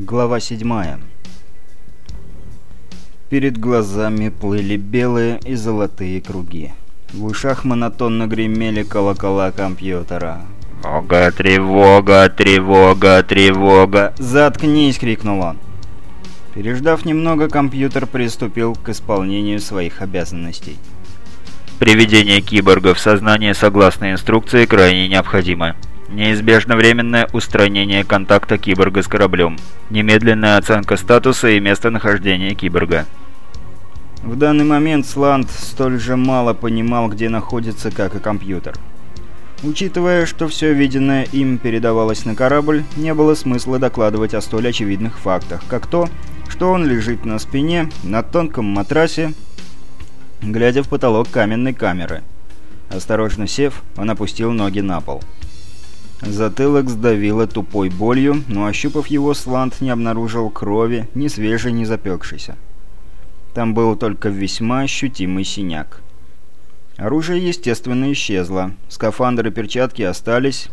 Глава 7 Перед глазами плыли белые и золотые круги. В ушах монотонно гремели колокола компьютера. «Тревога, тревога, тревога, тревога!» «Заткнись!» — крикнул он. Переждав немного, компьютер приступил к исполнению своих обязанностей. Приведение киборга в сознание согласно инструкции крайне необходимо. Неизбежно временное устранение контакта киборга с кораблем. Немедленная оценка статуса и местонахождения киборга. В данный момент Сланд столь же мало понимал, где находится, как и компьютер. Учитывая, что все виденное им передавалось на корабль, не было смысла докладывать о столь очевидных фактах, как то, что он лежит на спине, на тонком матрасе, глядя в потолок каменной камеры. Осторожно сев, он опустил ноги на пол. Затылок сдавило тупой болью, но ощупав его, Сланд не обнаружил крови, ни свежей, ни запекшейся. Там был только весьма ощутимый синяк. Оружие, естественно, исчезло. Скафандры и перчатки остались.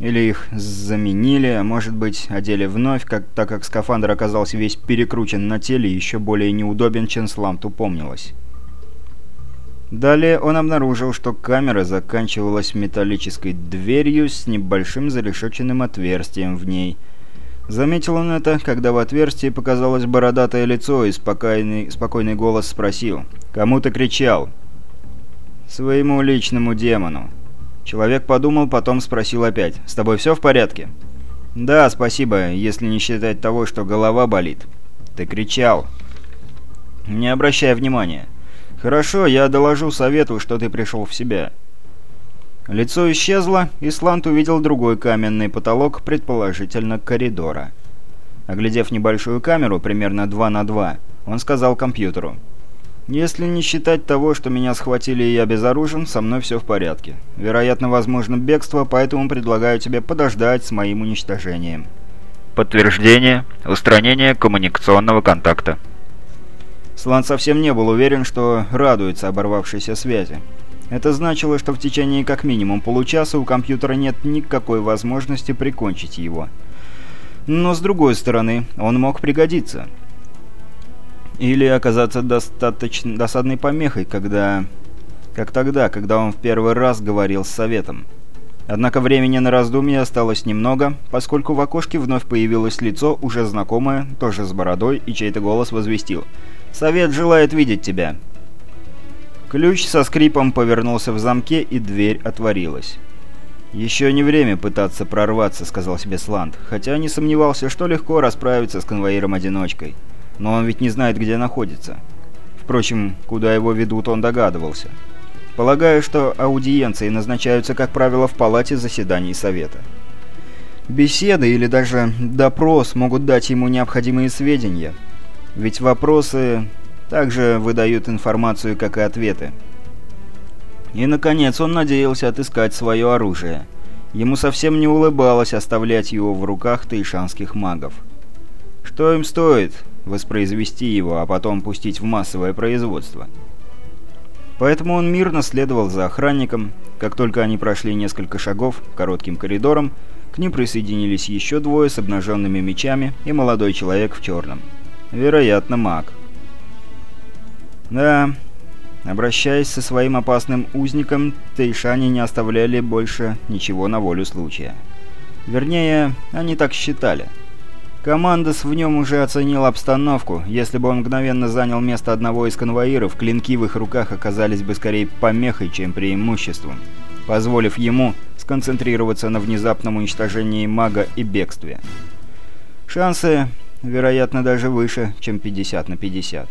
Или их заменили, а может быть, одели вновь, как, так как скафандр оказался весь перекручен на теле и еще более неудобен, чем Сламту помнилось. Далее он обнаружил, что камера заканчивалась металлической дверью с небольшим зарешеченным отверстием в ней. Заметил он это, когда в отверстии показалось бородатое лицо и спокойный, спокойный голос спросил «Кому ты кричал?» «Своему личному демону». Человек подумал, потом спросил опять «С тобой все в порядке?» «Да, спасибо, если не считать того, что голова болит». «Ты кричал». «Не обращай внимания». «Хорошо, я доложу совету, что ты пришел в себя». Лицо исчезло, и Слант увидел другой каменный потолок, предположительно коридора. Оглядев небольшую камеру, примерно 2 на 2, он сказал компьютеру. «Если не считать того, что меня схватили и я безоружен, со мной все в порядке. Вероятно, возможно бегство, поэтому предлагаю тебе подождать с моим уничтожением». Подтверждение. Устранение коммуникационного контакта. Слан совсем не был уверен, что радуется оборвавшейся связи. Это значило, что в течение как минимум получаса у компьютера нет никакой возможности прикончить его. Но с другой стороны, он мог пригодиться. Или оказаться достаточно досадной помехой, когда... Как тогда, когда он в первый раз говорил с советом. Однако времени на раздумье осталось немного, поскольку в окошке вновь появилось лицо, уже знакомое, тоже с бородой, и чей-то голос возвестил – Совет желает видеть тебя». Ключ со скрипом повернулся в замке, и дверь отворилась. «Еще не время пытаться прорваться», — сказал себе Сланд, хотя не сомневался, что легко расправиться с конвоиром-одиночкой. Но он ведь не знает, где находится. Впрочем, куда его ведут, он догадывался. Полагаю, что аудиенции назначаются, как правило, в палате заседаний Совета. Беседы или даже допрос могут дать ему необходимые сведения — ведь вопросы также выдают информацию, как и ответы. И, наконец, он надеялся отыскать свое оружие. Ему совсем не улыбалось оставлять его в руках таишанских магов. Что им стоит воспроизвести его, а потом пустить в массовое производство? Поэтому он мирно следовал за охранником. Как только они прошли несколько шагов коротким коридором, к ним присоединились еще двое с обнаженными мечами и молодой человек в черном. Вероятно, маг. Да, обращаясь со своим опасным узником, Тейшани не оставляли больше ничего на волю случая. Вернее, они так считали. Командос в нем уже оценил обстановку. Если бы он мгновенно занял место одного из конвоиров, клинки в их руках оказались бы скорее помехой, чем преимуществом, позволив ему сконцентрироваться на внезапном уничтожении мага и бегстве. Шансы вероятно, даже выше, чем 50 на 50.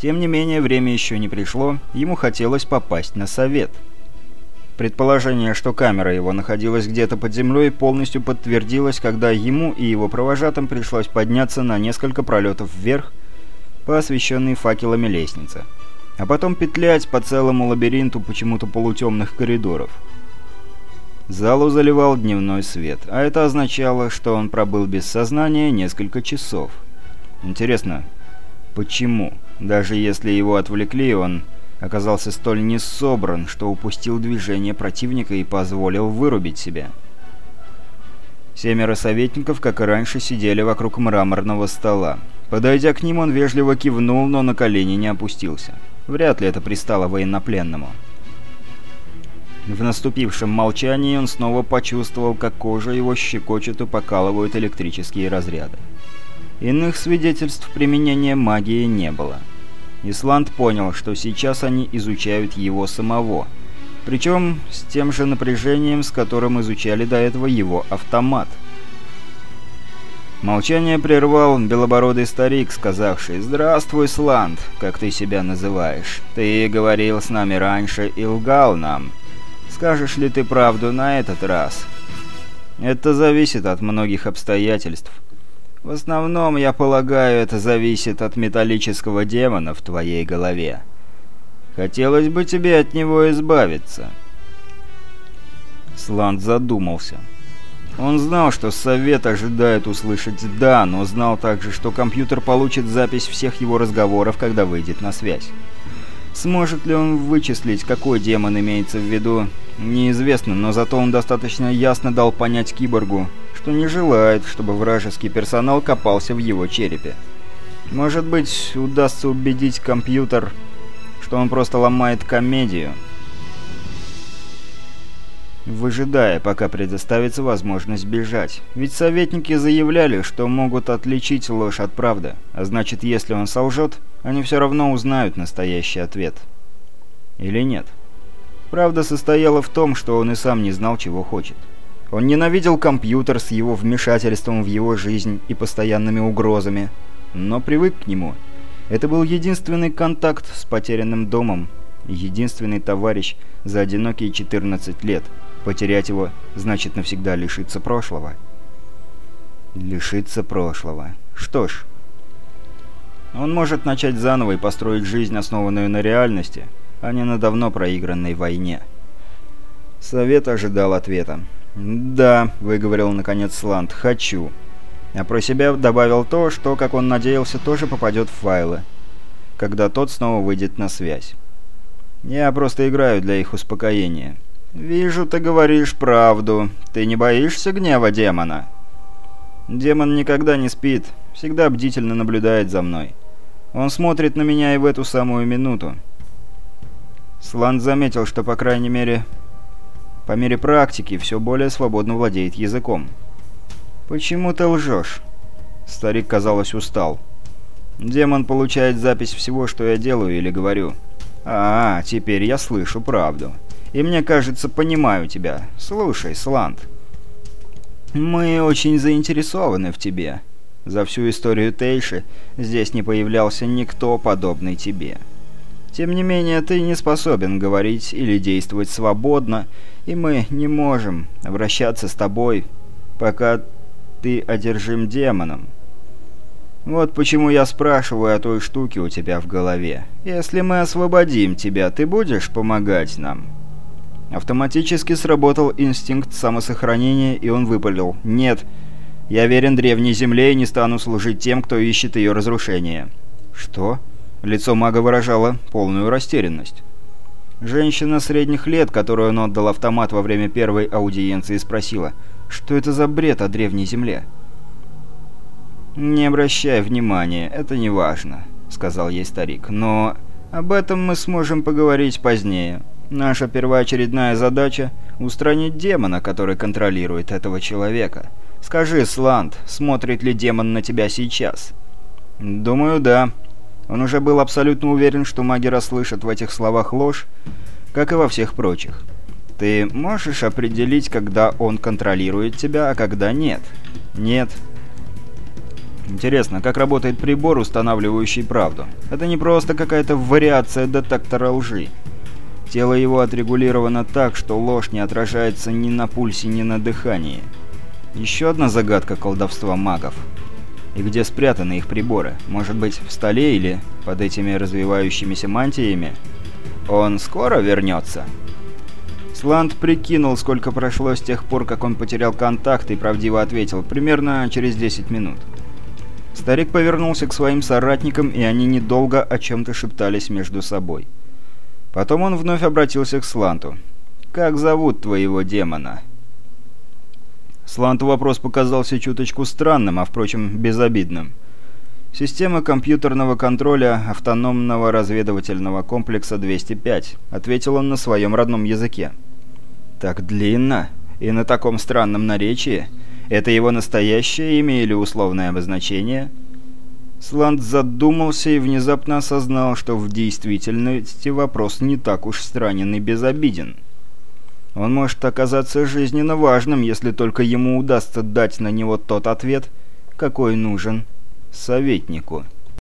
Тем не менее, время еще не пришло, ему хотелось попасть на совет. Предположение, что камера его находилась где-то под землей, полностью подтвердилось, когда ему и его провожатым пришлось подняться на несколько пролетов вверх по освещенной факелами лестнице, а потом петлять по целому лабиринту почему-то полутемных коридоров. Залу заливал дневной свет, а это означало, что он пробыл без сознания несколько часов. Интересно, почему? Даже если его отвлекли, он оказался столь несобран, что упустил движение противника и позволил вырубить себя. Семеро советников, как и раньше, сидели вокруг мраморного стола. Подойдя к ним, он вежливо кивнул, но на колени не опустился. Вряд ли это пристало военнопленному. В наступившем молчании он снова почувствовал, как кожа его щекочет и покалывают электрические разряды. Иных свидетельств применения магии не было. Исланд понял, что сейчас они изучают его самого, причем с тем же напряжением, с которым изучали до этого его автомат. Молчание прервал белобородый старик, сказавший «Здравствуй, Сланд, как ты себя называешь. Ты говорил с нами раньше и лгал нам. Скажешь ли ты правду на этот раз?» «Это зависит от многих обстоятельств. В основном, я полагаю, это зависит от металлического демона в твоей голове. Хотелось бы тебе от него избавиться». Сланд задумался. Он знал, что совет ожидает услышать «да», но знал также, что компьютер получит запись всех его разговоров, когда выйдет на связь. Сможет ли он вычислить, какой демон имеется в виду, неизвестно, но зато он достаточно ясно дал понять киборгу, что не желает, чтобы вражеский персонал копался в его черепе. Может быть, удастся убедить компьютер, что он просто ломает комедию, выжидая, пока предоставится возможность бежать. Ведь советники заявляли, что могут отличить ложь от правды, а значит, если он солжет, они все равно узнают настоящий ответ. Или нет? Правда состояла в том, что он и сам не знал, чего хочет. Он ненавидел компьютер с его вмешательством в его жизнь и постоянными угрозами, но привык к нему. Это был единственный контакт с потерянным домом, единственный товарищ за одинокие 14 лет. Потерять его значит навсегда лишиться прошлого. Лишиться прошлого. Что ж, он может начать заново и построить жизнь, основанную на реальности, а не на давно проигранной войне. Совет ожидал ответа. «Да», — выговорил наконец Сланд, — «хочу». А про себя добавил то, что, как он надеялся, тоже попадет в файлы, когда тот снова выйдет на связь. «Я просто играю для их успокоения». «Вижу, ты говоришь правду. Ты не боишься гнева демона?» «Демон никогда не спит, всегда бдительно наблюдает за мной. Он смотрит на меня и в эту самую минуту». Сланд заметил, что, по крайней мере, по мере практики все более свободно владеет языком. «Почему ты лжешь?» Старик, казалось, устал. «Демон получает запись всего, что я делаю или говорю. А, теперь я слышу правду. И мне кажется, понимаю тебя. Слушай, Сланд. Мы очень заинтересованы в тебе. За всю историю Тейши здесь не появлялся никто подобный тебе». Тем не менее, ты не способен говорить или действовать свободно, и мы не можем обращаться с тобой, пока ты одержим демоном. Вот почему я спрашиваю о той штуке у тебя в голове. Если мы освободим тебя, ты будешь помогать нам?» Автоматически сработал инстинкт самосохранения, и он выпалил. «Нет, я верен древней земле и не стану служить тем, кто ищет ее разрушение». «Что?» Лицо мага выражало полную растерянность. Женщина средних лет, которую он отдал автомат во время первой аудиенции, спросила, что это за бред о древней земле. «Не обращай внимания, это не важно», — сказал ей старик. «Но об этом мы сможем поговорить позднее. Наша первоочередная задача — устранить демона, который контролирует этого человека. Скажи, Сланд, смотрит ли демон на тебя сейчас?» «Думаю, да», он уже был абсолютно уверен, что маги расслышат в этих словах ложь, как и во всех прочих. Ты можешь определить, когда он контролирует тебя, а когда нет? Нет. Интересно, как работает прибор, устанавливающий правду? Это не просто какая-то вариация детектора лжи. Тело его отрегулировано так, что ложь не отражается ни на пульсе, ни на дыхании. Еще одна загадка колдовства магов. И где спрятаны их приборы? Может быть, в столе или под этими развивающимися мантиями? Он скоро вернется? Сланд прикинул, сколько прошло с тех пор, как он потерял контакт, и правдиво ответил, примерно через 10 минут. Старик повернулся к своим соратникам, и они недолго о чем-то шептались между собой. Потом он вновь обратился к Сланту. «Как зовут твоего демона?» Сланту вопрос показался чуточку странным, а впрочем, безобидным. «Система компьютерного контроля автономного разведывательного комплекса 205», — ответил он на своем родном языке. «Так длинно и на таком странном наречии. Это его настоящее имя или условное обозначение?» Сланд задумался и внезапно осознал, что в действительности вопрос не так уж странен и безобиден. Он может оказаться жизненно важным, если только ему удастся дать на него тот ответ, какой нужен советнику.